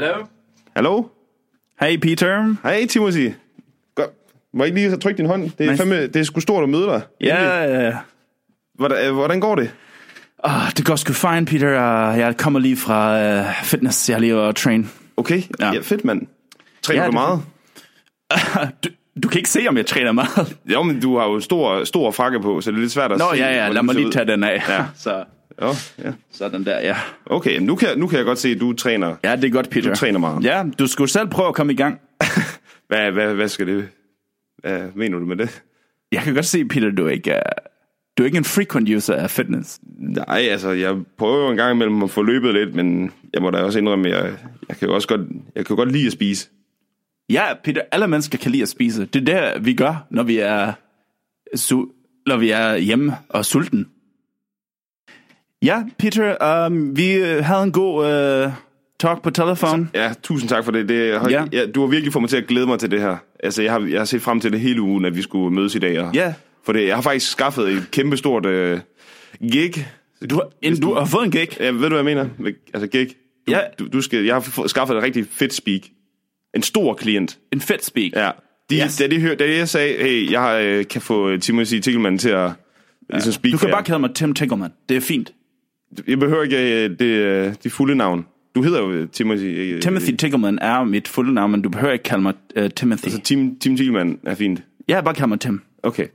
Hallo? Hallo? Hey Peter. Hej, Timothy. Godt. Må jeg ikke lige trykke din hånd? Det er, fandme, det er sgu stort at møde dig. Ja, uh, Hvordan, øh, hvordan går det? oh, det går sgu fint, Peter. Uh, jeg kommer lige fra uh, fitness. Jeg har lige været train. Okay, ja, Ja. ja fedt, mand. Træner Ja, du meget? du, du kan ikke se, om jeg træner meget. Jo, men du har jo stor, stor frakke på, så det er lidt svært at Nå, se. ja, ja. hvordan Lad mig lige ud. tage den af. Ja. Så, Jo, ja. sådan der, ja. Okay, nu kan, nu kan jeg godt se, at du træner. Ja, det er godt, Peter. Du træner meget. Ja, du skulle selv prøve at komme i gang. Hvad, hvad, hvad skal det... Hvad mener du med det? Jeg kan godt se, Peter, du er ikke, uh, du er ikke en frequent user af fitness. Nej, altså, jeg prøver jo en gang imellem at få løbet lidt, men jeg må da også indrømme, at jeg, jeg kan jo også godt, jeg kan godt lide at spise. Ja, Peter, alle mennesker kan lide at spise. Det er det, vi gør, når vi er, su- når vi er hjemme og sulten. Ja, Peter, um, vi øh, havde en god uh, talk på telefon. Ja, tusind tak for det. det har, Ja. ja. du har virkelig fået mig til at glæde mig til det her. Altså, jeg har, jeg har set frem til det hele ugen, at vi skulle mødes i dag. Og, Ja. For det, jeg har faktisk skaffet et kæmpestort øh, gig. Du, har, en, du har fået en gig. Ja, ved du, hvad jeg mener? Altså, gig. Du, Ja. du, du skal, jeg har fået- skaffet et rigtig fedt speak. En stor klient. En fedt speak. Ja. De, Yes. da, de hør, da jeg sagde, hey, jeg har, kan få Timothy Tigelman til at ligesom speak Du kan her. bare kalde mig Tim Tickleman. Det er fint. Jeg behøver ikke øh, det, øh, det fulde navn. Du hedder jo Timothy. øh, Timothy Tickleman er mit fulde navn, men du behøver ikke kalde mig uh, Timothy. Altså, Tim, Tim Tigelman er fint. Ja, bare kalde mig Tim. Okay.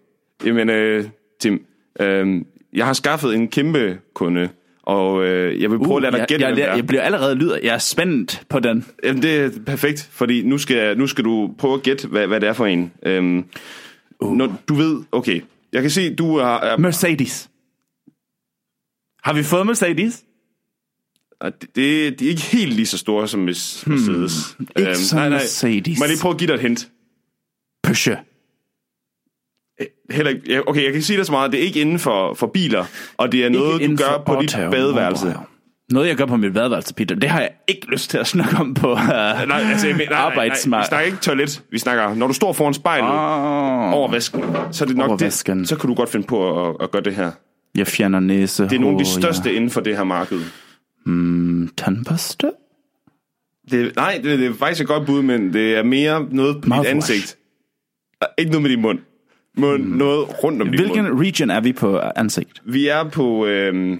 Jamen, øh, Tim, øh, jeg har skaffet en kæmpe kunde, og øh, jeg vil prøve uh, at lade dig jeg, gætte, jeg, jeg, jeg bliver allerede lyder. Jeg er spændt på den. Jamen, det er perfekt, fordi nu skal, nu skal du prøve at gætte, hvad, hvad det er for en. Øhm, uh. Når du ved, okay, jeg kan se, du er... er Mercedes. Har vi fået Mercedes? det, det, de er ikke helt lige så store som Mes- Mercedes. Hmm. Ikke som Mercedes. Må jeg lige prøve at give dig et hint? Peugeot. Heller ikke, okay, jeg kan sige dig så meget, det er ikke inden for, for biler, og det er noget, du gør på dit badeværelse. Noget, jeg gør på mit badeværelse, Peter. Det har jeg ikke lyst til at snakke om på uh, Nej, altså, mener- nej, nej, nej, arbejdsmarkedet. vi snakker ikke toilet. Vi snakker, når du står foran spejlet Oh, over vasken, så er det nok det, så kan du godt finde på at, at gøre det her. Jeg fjerner næse. Det er nogle af de største inden for det her marked. Ja. Mm, tandpasta? Det, nej, det, det er faktisk et godt bud, men det er mere noget på dit ansigt. Og Ikke noget med din mund. mund mm. Noget rundt om din Hvilken mund. region er vi på ansigt? Vi er på, øhm,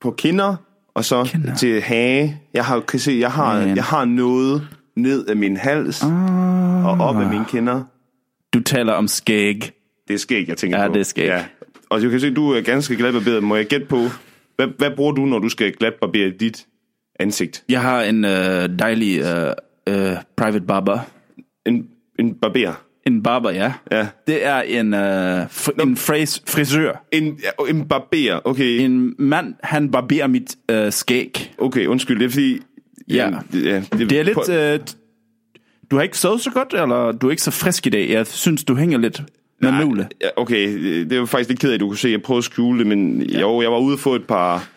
på kinder, og så Kinder. til hage. Jeg har, kan se, jeg har, Man. jeg har noget ned af min hals Ah. og op af mine kinder. Du taler om skæg. Det er skæg, jeg tænker Ja, på. det er skæg. Og du kan se, du er ganske glatbarberet. Må jeg gætte på, hvad, hvad bruger du, når du skal glatbarbere dit ansigt? Jeg har en øh, dejlig øh, øh, private barber. En, en barber. En barber, ja. Ja. Det er en, øh, fr- en fris- frisør. En, ja, en barber, okay. En, mand, han barberer mit øh, skæg. okay, undskyld, det er fordi... Ja. ja Det er lidt... Øh, du har ikke sovet så godt, eller du er ikke så frisk i dag? Jeg synes, du hænger lidt med Nej, mule. Okay, det var faktisk lidt ked af, at du kunne se, jeg prøvede at skjule det, men ja. jo, jeg var ude få et par,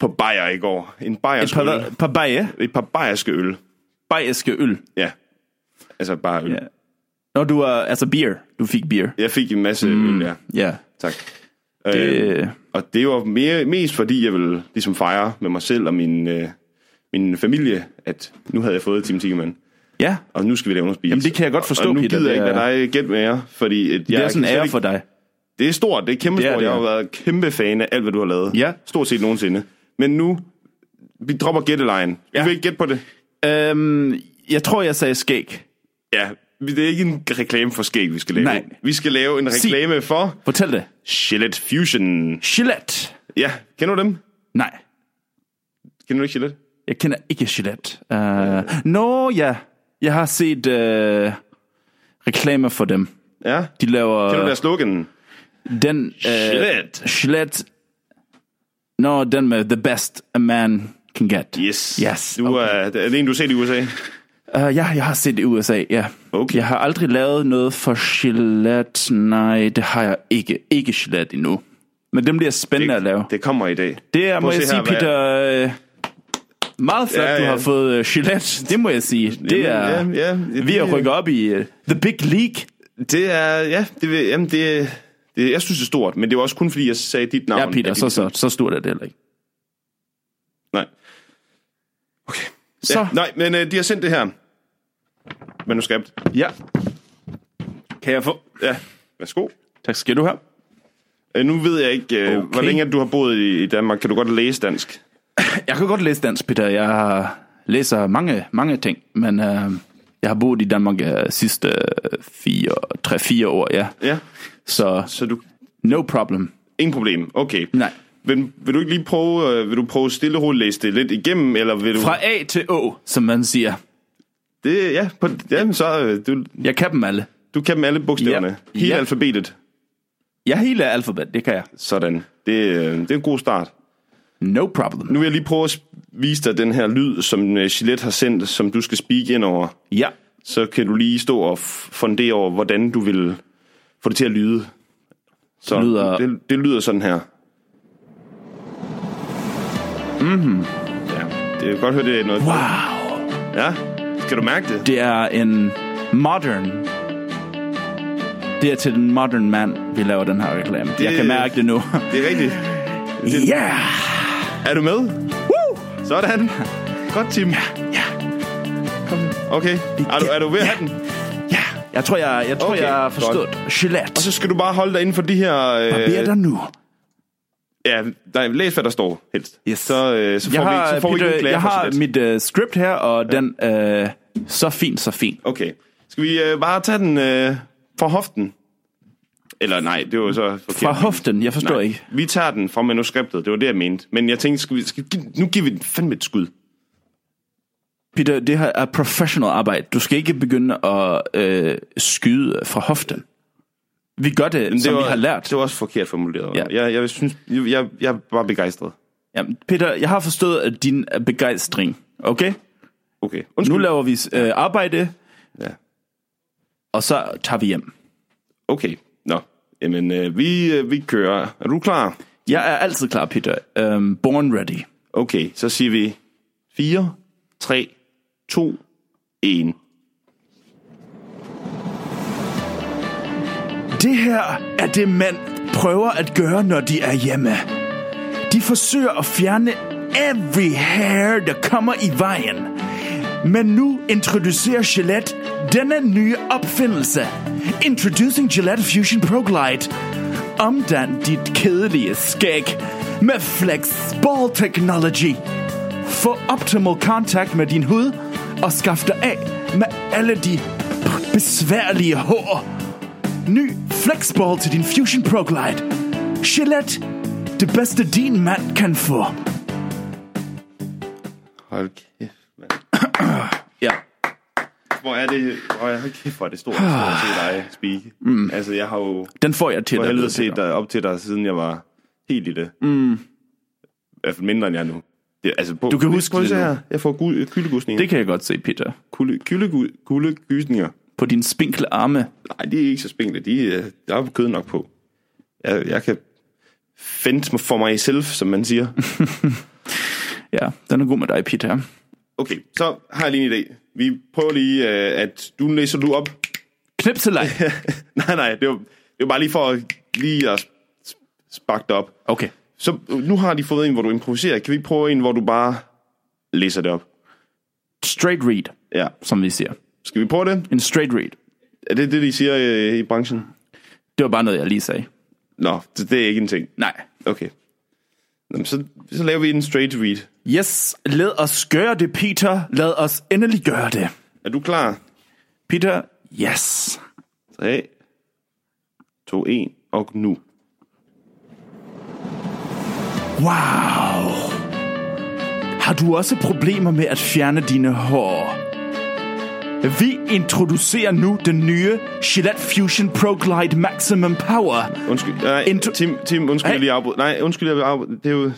par bajer i går. En Et bajersk øl. par, par baje, Et par bajerske øl. bajerske øl. Ja. Altså bare øl. Ja. Når du er... Altså beer. Du fik beer. Jeg fik en masse mm. øl, ja. Ja. Tak. Det, Øh, og det var mere, mest fordi, jeg ville ligesom fejre med mig selv og min, øh, min familie, at nu havde jeg fået Tim Tigemann. Ja. Og nu skal vi lave noget spise. Jamen, det kan jeg godt forstå, Og nu Peter. gider jeg Det ikke er- lade dig gætte mere, fordi... At jeg Det er sådan en ære for dig. Det er stort, det er kæmpe Det er stort. det, Jeg har været kæmpe fan af alt, hvad du har lavet. Ja. Stort set nogensinde. Men nu, vi dropper gættelejen. Ja. Vi vil ikke gætte på det. Øhm, jeg tror, jeg sagde skæg. Ja, det er ikke en reklame for skæg, vi skal lave. Nej. Vi skal lave en Sig. reklame for Fortæl det. Gillette Fusion. Gillette. Ja, kender du dem? Nej, Kender du ikke Gillette? jeg kender ikke Gillette. Uh, Nå, ja. Jeg har set uh, reklamer for dem. Ja. De laver Kender du deres slogan? den... Uh, Gillette. Gillette. Nå, den med the best a man can get. Yes. Yes, Du er, er det en, du har set i USA? Uh, ja, jeg har set det i USA, ja. Okay. Jeg har aldrig lavet noget for Gillette. Nej, det har jeg ikke. Ikke Gillette endnu. Men dem bliver spændende at lave. Det kommer i dag. Det er, Prøv må jeg sige, her, hvad- Peter... Øh, meget flot, Ja, ja, du har fået uh, Gillette. Det må jeg sige. Det er, Jamen, ja, ja, vi er det- rykket op i uh, The Big League. Det er, ja, det, jamen det, det, jeg synes det er stort, men det var også kun fordi, jeg sagde dit navn. Ja, Peter, så, så, så stort er det heller ikke. Nej. Okay. Så, Ja, nej, men øh, de har sendt det her manuskript. ja. Kan jeg få? Ja, værsgo. Tak skal du have. Øh, nu ved jeg ikke, øh, Okay. hvor længe du har boet i Danmark. Kan du godt læse dansk? Jeg kan godt læse dansk, Peter. Jeg læser mange, mange ting, men øh, jeg har boet i Danmark øh, sidste fire, tre, fire år, ja. Ja. Så Så du... no problem. Ingen problem. Okay. Nej. Vil, vil du ikke lige prøve, øh, vil du prøve stille og læse det lidt igennem, eller vil du... Fra A til Å, som man siger. Det, ja, på, jamen, så øh, du, Jeg kan dem alle. du kan dem alle bogstaverne. Ja. Hele Ja. alfabetet. Jeg hele alfabet, det kan jeg. Sådan. Det, øh, det er en god start. No problem. Nu vil jeg lige prøve at vise dig den her lyd, som øh, Gillette har sendt, som du skal speak ind over. Ja. Så kan du lige stå og fundere over, hvordan du vil få det til at lyde. Så Det lyder- det, det lyder sådan her. Mhm. Ja, det er godt høre, det er noget. Wow. Ja, skal du mærke det? Det er en modern... Det er til den modern mand, vi laver den her reklame. Det... Jeg kan mærke det nu. Det er rigtigt. Ja. Yeah. Er du med? Woo! Sådan. Godt, Tim. Ja. Okay. Er du, er du ved at have den? Ja. Jeg tror, jeg, jeg, tror, Okay, jeg har forstået. Og Gillette. så skal du bare holde dig inden for de her... Barber Øh, dig nu. ja, nej, læs hvad der står helst. Yes. Så, øh, så får Jeg vi, har, så får vi Peter, ikke klager jeg har mit uh, script her, og den... Uh, så fint, så fint. Okay. Skal vi øh, bare tage den øh, fra hoften? Eller nej, det var så forkert. Fra hoften, jeg forstår nej, ikke. Vi tager den fra manuskriptet, det var det, jeg mente. Men jeg tænkte, skal vi, skal, nu giver vi den fandme et skud. Peter, det her er professional arbejde. Du skal ikke begynde at øh, skyde fra hoften. Vi gør det, Men som det var, vi har lært. Det var også forkert formuleret. Ja. Jeg, jeg, synes, jeg, jeg, er bare begejstret. Ja, Peter, jeg har forstået din begejstring. Okay? Okay. Nu Undskyld. laver vi øh, arbejde, Ja. og så tager vi hjem. Okay. Jamen, øh, vi, øh, vi kører. Er du klar? Jeg er altid klar, Peter. Um, born ready. Okay, så siger vi 4, 3, 2, 1. Det her er det, mænd prøver at gøre, når de er hjemme. De forsøger at fjerne every hair, der kommer i vejen. Men nu introducerer Gillette denne nye opfindelse. Introducing Gillette Fusion Pro Glide. Omdan dit kedelige skæg med Flex Ball Technology. Få optimal kontakt med din hud og skaff dig af med alle de besværlige hår. Ny Flexball til din Fusion Pro Glide. Gillette, det bedste din mand kan få. Hold kæft, mand. Ja. Hvor er det, hvor er, kæft, hvor er det stort, stort at se dig speak. Mm. Altså, jeg har jo Den får jeg til for dig. helvede ved set dig op til dig, siden jeg var helt lille. Mm. I hvert fald mindre end jeg nu. Det, altså, på, Du kan huske det her. Jeg får gu- kyldegusninger. Det kan jeg godt se, Peter. Kulde, kylde, kuldegysninger. På din spinkle arme. Nej, de er ikke så spinkle. De, er- der er kød nok på. Jeg, jeg kan mig for mig selv, som man siger. Ja, den er god med dig, Peter. Okay, så har jeg lige en idé. Vi prøver lige, øh, at du læser du op. Knipseleg. nej, nej, det var, det var bare lige for lige at sparke det op. Okay. Så nu har de fået en, hvor du improviserer. Kan vi prøve en, hvor du bare læser det op? Straight read, Ja. som vi siger. Skal vi prøve det? En straight read. Er det det, de siger øh, i branchen? Det var bare noget, jeg lige sagde. Nå, det, det er ikke en ting. Nej. Okay. Nå, men så, så laver vi en straight read. Yes, lad os gøre det, Peter. Lad os endelig gøre det. Er du klar? Peter, yes. 3, 2, 1, og nu. Wow. Har du også problemer med at fjerne dine hår? Vi introducerer nu den nye Gillette Fusion Pro Glide Maximum Power. Undskyld, nej, Intro- Tim, Tim, undskyld, Hey. jeg lige afbrød. Nej, undskyld, jeg vil afbryde. Det er jo...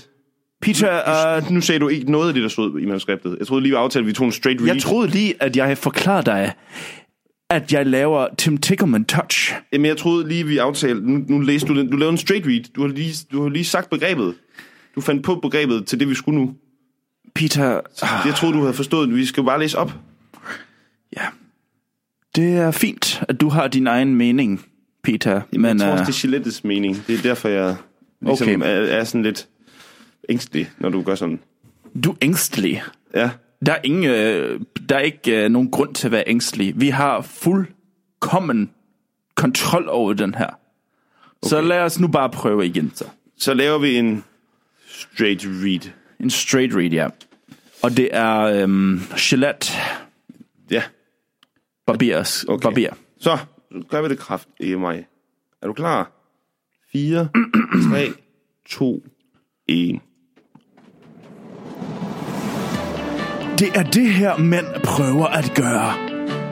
Peter, uh, Nu sagde du ikke noget af det, der stod i manuskriptet. Jeg troede lige, vi aftalte, at vi tog en straight read. jeg troede lige, at jeg forklarede dig, at jeg laver Tim Tickerman Touch. Jamen, jeg troede lige, vi aftalte... Nu, nu læste du den. Du lavede en straight read. Du har, lige, du har lige sagt begrebet. Du fandt på begrebet til det, vi skulle nu. Peter, Jeg troede, du havde forstået. Vi skal bare læse op. ja. Det er fint, at du har din egen mening, Peter. Men, Men jeg tror også, uh, det er Gilettes mening. Det er derfor, jeg ligesom Okay. er, er sådan lidt ængstelig, når du gør sådan. du er ængstelig. Ja. der er, ingen, øh, der er ikke øh, nogen grund til at være ængstelig. Vi har fuldkommen kontrol over den her. Okay. Så lad os nu bare prøve igen så. Så laver vi en straight read. En straight read, ja. Og det er øhm, Gillette Ja, Barbiers, okay. Barbier. så nu gør vi det kraft i mig. Er du klar? 4, 3, 2, 1. Det er det her, mænd prøver at gøre.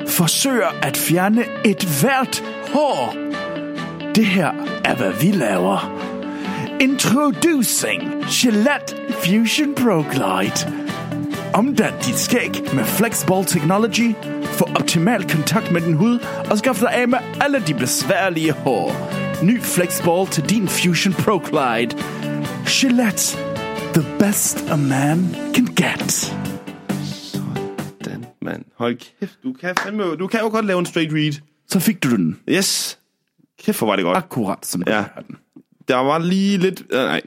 Forsøger at fjerne et hvert hår. Det her er, hvad vi laver. Introducing Gillette Fusion Pro Glide. Omdann dit skæg med Flexball Technology. Få optimal kontakt med din hud og skaff dig af med alle de besværlige hår. Ny Flexball til din Fusion Pro Glide. Gillette. The best a man can get. Mand. Hold kæft, du kan fandme, du kan jo godt lave en straight read. Så fik du den Yes. Kæft, hvor var det godt. akkurat som du Ja. den. Der var lige lidt... Øh, nej,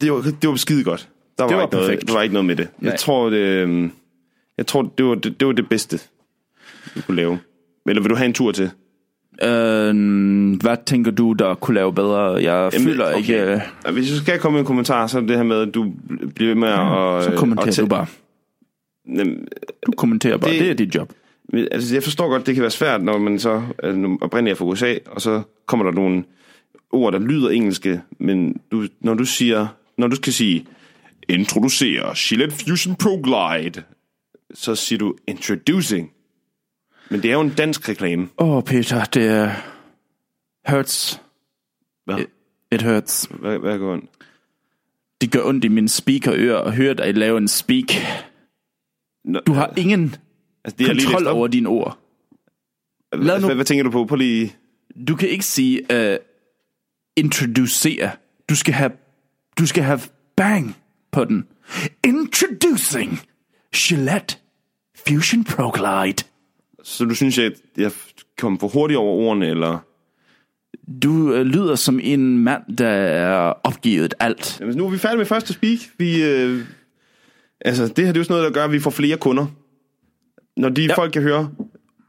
det var, det var skide godt. Der var, Det var ikke noget, perfekt. der var ikke noget med det. Jeg Nej. tror, det, øhm, jeg tror det, var, det, det var det bedste, du kunne lave. Eller vil du have en tur til? Øh, hvad tænker du, der kunne lave bedre? Jeg Jamen, føler okay. ikke... øh, Hvis jeg skal komme med en kommentar, så er det her med, at du bliver med at... Så kommenterer at du bare. Du kommenterer bare. Det- Det, er dit job. Altså, jeg forstår godt, det kan være svært, når man så altså, oprindeligt er fra USA, og så kommer der nogle ord, der lyder engelske, men du, når du siger, når du skal sige, introducere Gillette Fusion Pro Glide, så siger du introducing. Men det er jo en dansk reklame. Åh, oh, Peter, det er... Hurts. Hvad, It, it hurts. hvad, hvad går ondt? Det gør ondt i mine speakerører at høre dig lave en speak. Nå, Du har ingen altså, det er lige kontrol op. over dine ord. Lad nu- hvad, hvad, tænker du på? På lige... Du kan ikke sige uh, introducere. Du skal have du skal have bang på den. Introducing Gillette Fusion Pro Glide. Så du synes, at jeg kom for hurtigt over ordene, eller... Du øh, lyder som en mand, der er opgivet alt. Jamen, nu er vi færdige med første speak. Vi, øh, altså, det her det er jo sådan noget, der gør, at vi får flere kunder. Når de ja. Folk kan høre,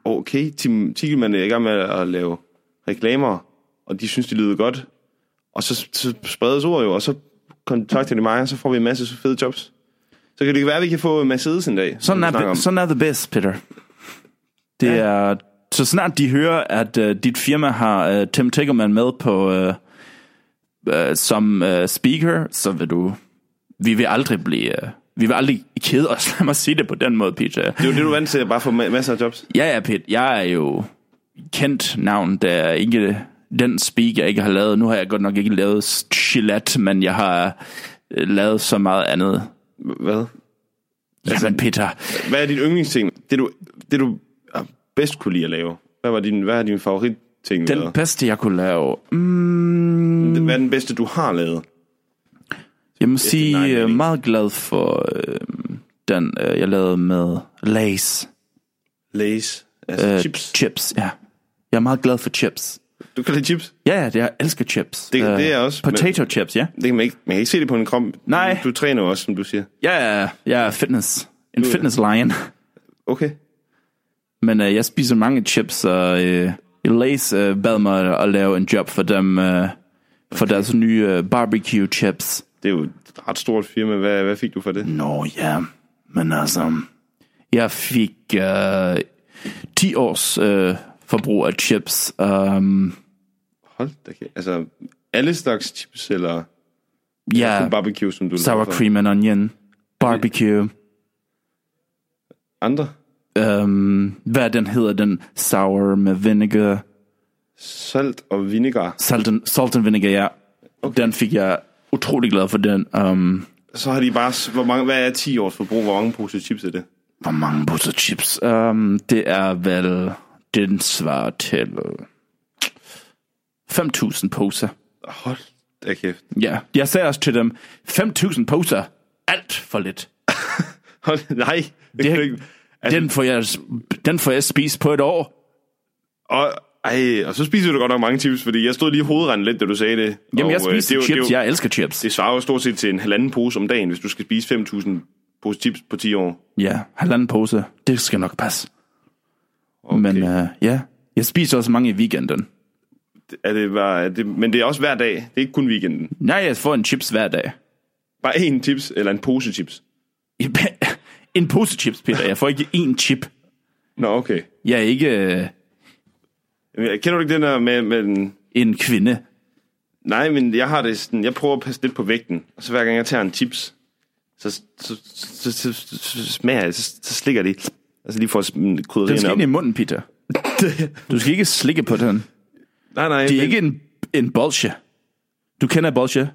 okay, Tim Tigelmann er i gang med at lave reklamer, og de synes, det lyder godt. Og så, så spredes ord jo, og så kontakter de mig, og så får vi en masse fede jobs. Så kan det være, at vi kan få Mercedes en dag. Sådan er, sådan er the best, Peter. Det Ja. er, så snart de hører, at uh, dit firma har uh, Tim Tickerman med på uh, uh, som uh, speaker, så vil du... Vi vil aldrig blive... Uh, vi vil aldrig kede os, lad mig sige det på den måde, Peter. Det er jo det, du er vant til, at bare få ma- masser af jobs. Ja, ja, Pete. Jeg er jo kendt navn, der er ikke den speak, jeg ikke har lavet. Nu har jeg godt nok ikke lavet Gillette, men jeg har øh, lavet så meget andet. Hvad? Jamen, Peter, Hvad er din yndlingsting? Det du, det du bedst kunne lide at lave? Hvad, var din, hvad er din favoritting? den været? bedste, jeg kunne lave... Mm, Hvad er den bedste, du har lavet? Jeg må sige, jeg er meget glad for øh, den, øh, jeg lavede med Lays. Lays. Altså Øh, chips. Chips, ja. Jeg er meget glad for chips. Du kan lide chips? Ja, ja, jeg elsker chips. Det- Øh, det er jeg også, men- Potato chips, ja. Det kan man ikke, man kan ikke se det på en krop. Nej. Du, du træner også, som du siger. Ja, ja, jeg er fitness. En fitness lion. Okay. Men øh, jeg spiser mange chips, og øh, Lays øh, bad mig at lave en job for dem, øh, for deres nye øh, barbecue chips. Det er jo et ret stort firma. Hvad, hvad fik du for det? Nå ja, men altså, jeg fik øh, 10 års øh, forbrug af chips. Um, Hold da kæft. Altså, alle slags chips, eller ja, kun barbecue, som du sour cream and onion, barbecue. Andre? Um, hvad den hedder, den sour med vinegar, Salt og vinegar. salt and, salt and vinegar, ja. Okay. Den fik jeg utrolig glad for den. Um, Så har de bare... Hvor mange, hvad er 10 års forbrug? Hvor mange poser chips er det? Hvor mange poser chips? Um, det er vel, den svarer til øh, 5.000 poser. Hold da kæft. Ja, jeg sagde også til dem, 5.000 poser, alt for lidt. Hold, nej. Det, Det. Altså, den, får jeg, den får jeg spist på et år. og, ej, og så spiser du godt nok mange chips, fordi jeg stod lige hovedrendt lidt, da du sagde det. Jamen, og, jeg øh, spiser det er jo- chips, det, jo- jeg elsker chips. Det svarer jo stort set til en halvanden pose om dagen, hvis du skal spise 5.000 pose chips på 10 år. Ja, halvanden pose. Det skal nok passe. Okay. Men uh, ja, jeg spiser også mange i weekenden. Er det, var, er det, men det er også hver dag. Det er ikke kun weekenden. Nej, jeg får en chips hver dag. Bare én chips, eller en pose chips. En pose chips, Peter. Jeg får ikke én chip. Nå, okay. Jeg er ikke Jamen, Kender du ikke den der med, med den... en kvinde. Nej, men jeg har det sådan, jeg prøver at passe lidt på vægten, og så hver gang jeg tager en chips, så, så, så, så, så, smager jeg, så, så slikker lige, altså lige for at Den krydderierne skal op. ind i munden, Peter. Du skal ikke slikke på den. Nej, nej. Det er men- ikke en, en bolsje. Du kender bolsje?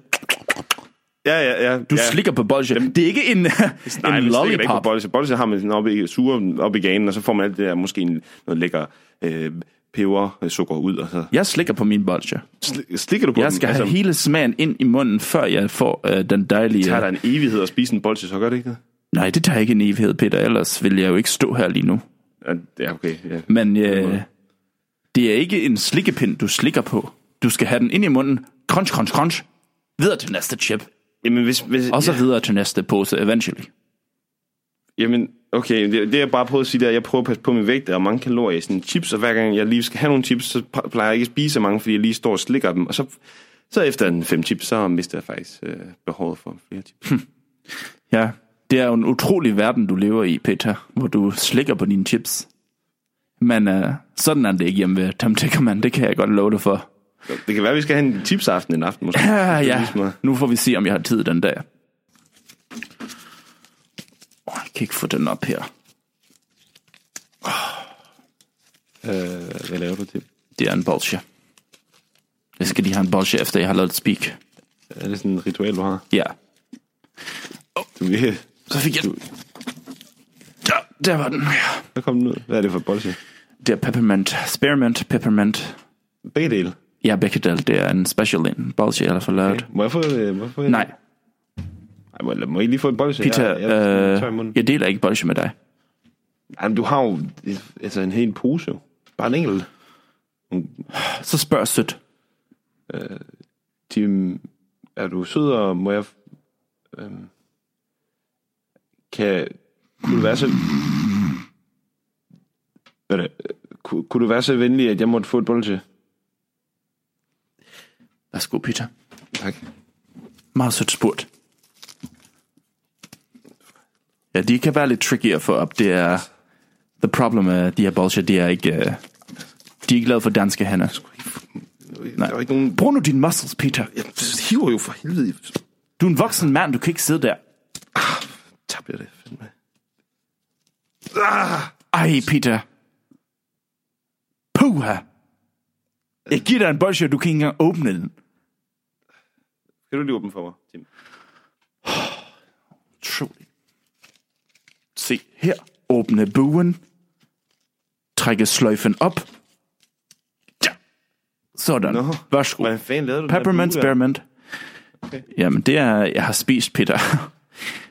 Ja, ja, ja. Du ja. slikker på bolsje. Det er ikke en, Nej, en slikker da ikke på lollipop. bolse. Bolse har man sådan oppe i, suger op i ganen, og så får man alt det der, måske en, noget lækker øh, peber, øh, sukker ud, og så Jeg slikker på min bolsje. sli- slikker du på Jeg den. skal have hele smagen ind i munden, før jeg får øh, den dejlige... tager dig en evighed at spise en bolse, så gør det ikke det? Nej, det tager ikke en evighed, Peter. Ellers vil jeg jo ikke stå her lige nu. Ja, okay. Ja. Men øh, det er ikke en slikkepind, du slikker på. Du skal have den ind i munden. Crunch, crunch, crunch. Videre til næste chip. Jamen, hvis, hvis, Og så ja, videre til næste pose eventually. jamen, okay, det, det jeg bare prøver at sige, det er, at jeg prøver at passe på min vægt. Der er mange kalorier i sådan chips, og hver gang jeg lige skal have nogle chips, så plejer jeg ikke at spise så mange, fordi jeg lige står og slikker dem. Og så, så efter en fem chips, så mister jeg faktisk øh, behovet for flere chips. Ja, det er jo en utrolig verden, du lever i, Peter, hvor du slikker på dine chips. Men øh, sådan er det ikke hjemme ved Tom Tickerman, det kan jeg godt love dig for. Det kan være, at vi skal have en chipsaften en aften, måske. Ja, ja. Nu får vi se, om jeg har tid den dag. Oh, jeg kan ikke få den op her. Øh, hvad laver du til? Det er en bolsje. Jeg skal lige have en bolsje, efter jeg har lavet et speak. Er det sådan et ritual, du har? Ja, Du, ja. så fik jeg... Der, der var den. Ja. Hvad kom den ud? Hvad er det for bolse? Det er peppermint. Spearmint, peppermint. Begge dele. Ja, begge dele. Det er en special en bolsje, jeg har fået lavet. Må jeg få, må jeg få? Nej, Ej, må, jeg lige få en bolse? Peter, jeg, jeg, i øh, jeg deler ikke bolsje med dig. Ej, men du har jo altså en hel pose. Bare en enkelt. Så spørg sødt. Tim, er du sød, og må jeg... Øhm, kan... Kunne du være så... Hvad det? Kunne, kunne du være så venlig, at jeg måtte få et bolse? Værsgo, Peter. Tak. Meget sødt spurgt. Ja, de kan være lidt tricky at få op. Det er... The problem med de her bolsjer, de er ikke... Uh, de er ikke lavet for danske hænder. Nej. Der er ikke nogen... Brug nu dine muscles, Peter. Jeg hiver jo for helvede. Du er en voksen mand, du kan ikke sidde der. Tabte jeg det. fandme. Ej, Peter. Puha. Jeg giver dig en bolsje, du kan ikke engang åbne den. Kan du lige åbne for mig, Tim? Utroligt. Se her. Åbne buen. Trække sløjfen op. Ja. Sådan. Nå. Værsgo. Hvordan fanden lavede du Peppermint, spearmint. Okay. Jamen, det er, jeg har spist, Peter.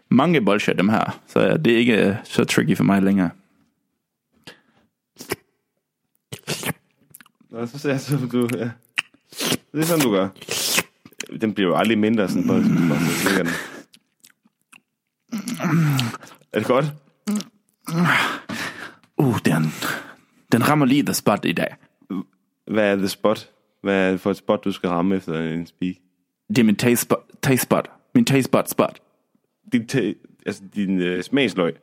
Mange bolsjer, dem her. Så det er ikke øh, så tricky for mig længere. Nå, så ser jeg så, du... Ja. Det er sådan, du gør. Den bliver jo aldrig mindre, sådan bare, bare så ligger den. Er det godt? Uh, den, den rammer lige the spot i dag. Hvad er the spot? Hvad er det for et spot, du skal ramme efter en speak? Det er min taste spot. Taste spot. Min taste spot spot. Din, te- altså din øh, smagsløg.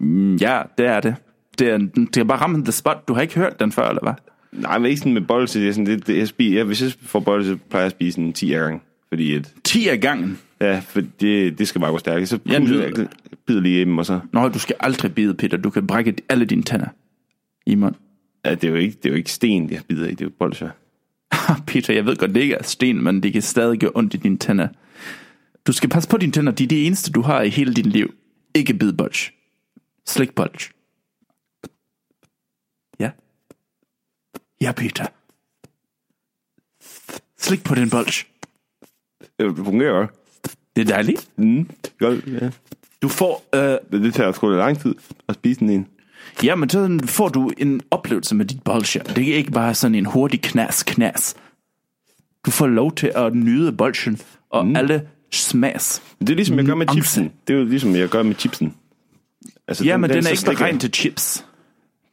Mm, Ja, det er det. Det er, det er bare ramme the spot. Du har ikke hørt den før, eller hvad? Nej, men ikke sådan med bolse. Det er sådan, det, det, jeg spiser, ja, hvis jeg får bolse, så plejer jeg at spise sådan 10 gange. Fordi at, 10 af gangen. ja, for det, det skal bare gå stærkt. Så Ja, ja, bider lige i dem, og så... Nå, du skal aldrig bide, Peter. Du kan brække alle dine tænder i munden. Ja, det er jo ikke, det er jo ikke sten, jeg bider i. Det er jo bolse. Peter, jeg ved godt, det ikke er sten, men det kan stadig gøre ondt i dine tænder. Du skal passe på dine tænder. De er det eneste, du har i hele dit liv. Ikke bid bolch. Slik bolch. Ja. Ja, Peter. Slik på den bolch. Det fungerer. Det er dejligt. Mm, godt, ja. Du får, øh, Men det tager sgu da lang tid at spise den en. ja, men så får du en oplevelse med dit bolcher. Det er ikke bare sådan en hurtig knas, knas. Du får lov til at nyde bolchen og mm. alle smags. Det er ligesom, jeg gør med chipsen. Det er jo ligesom, jeg gør med chipsen. Altså, Ja, men den, er så ikke beregnet til chips.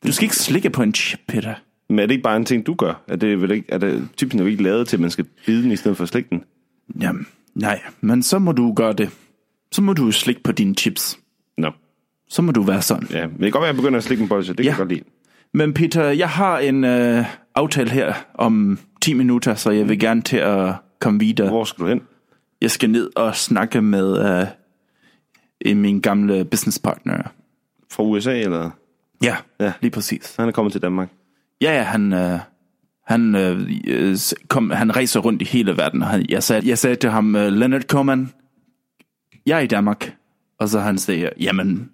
Du skal ikke slikke på en chip, Peter. Men er det ikke bare en ting, du gør? Er, det vel ikke, er det, chipsen er jo ikke lavet til, at man skal bide den i stedet for at slikke den? Jamen, nej, men så må du gøre det. Så må du slikke på dine chips. Nå. Så må du være sådan. Ja, men det kan godt være, at jeg begynder at slikke en bolse. Det kan Ja. jeg godt lide. Men Peter, jeg har en øh, aftale her om 10 minutter, så jeg vil gerne til at komme videre. Hvor skal du hen? Jeg skal ned og snakke med øh, min gamle businesspartner. Fra USA, eller? Ja, Ja. lige præcis. Han er kommet til Danmark. Ja, ja, han, øh, han, øh, øh, kom, han rejser rundt i hele verden. Jeg, sagde, jeg sagde til ham, øh, Leonard Coleman, jeg er i Danmark. Og så han siger, jamen,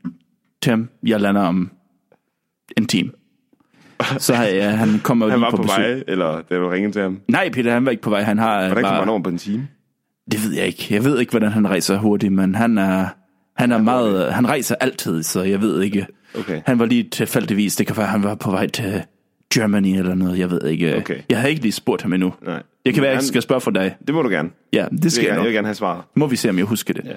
Tim, jeg lander om en time. Så ja, han kommer Han var på, på, besøg. vej, eller da du ringede til ham. Nej, Peter, han var ikke på vej. Han har Hvordan kommer han over på en time? Det ved jeg ikke. Jeg ved ikke, hvordan han rejser hurtigt, men han er, han er meget, han rejser altid, så jeg ved ikke. Okay. Han var lige tilfældigvis, det kan være, han var på vej til Germany eller noget, jeg ved ikke. Okay. Jeg har ikke lige spurgt ham endnu. Nej. Det kan være, jeg han- ikke skal spørge for dig. Det må du gerne. Ja, det skal jeg jeg, jeg vil gerne have svaret. Må vi se, om jeg husker det. Ja.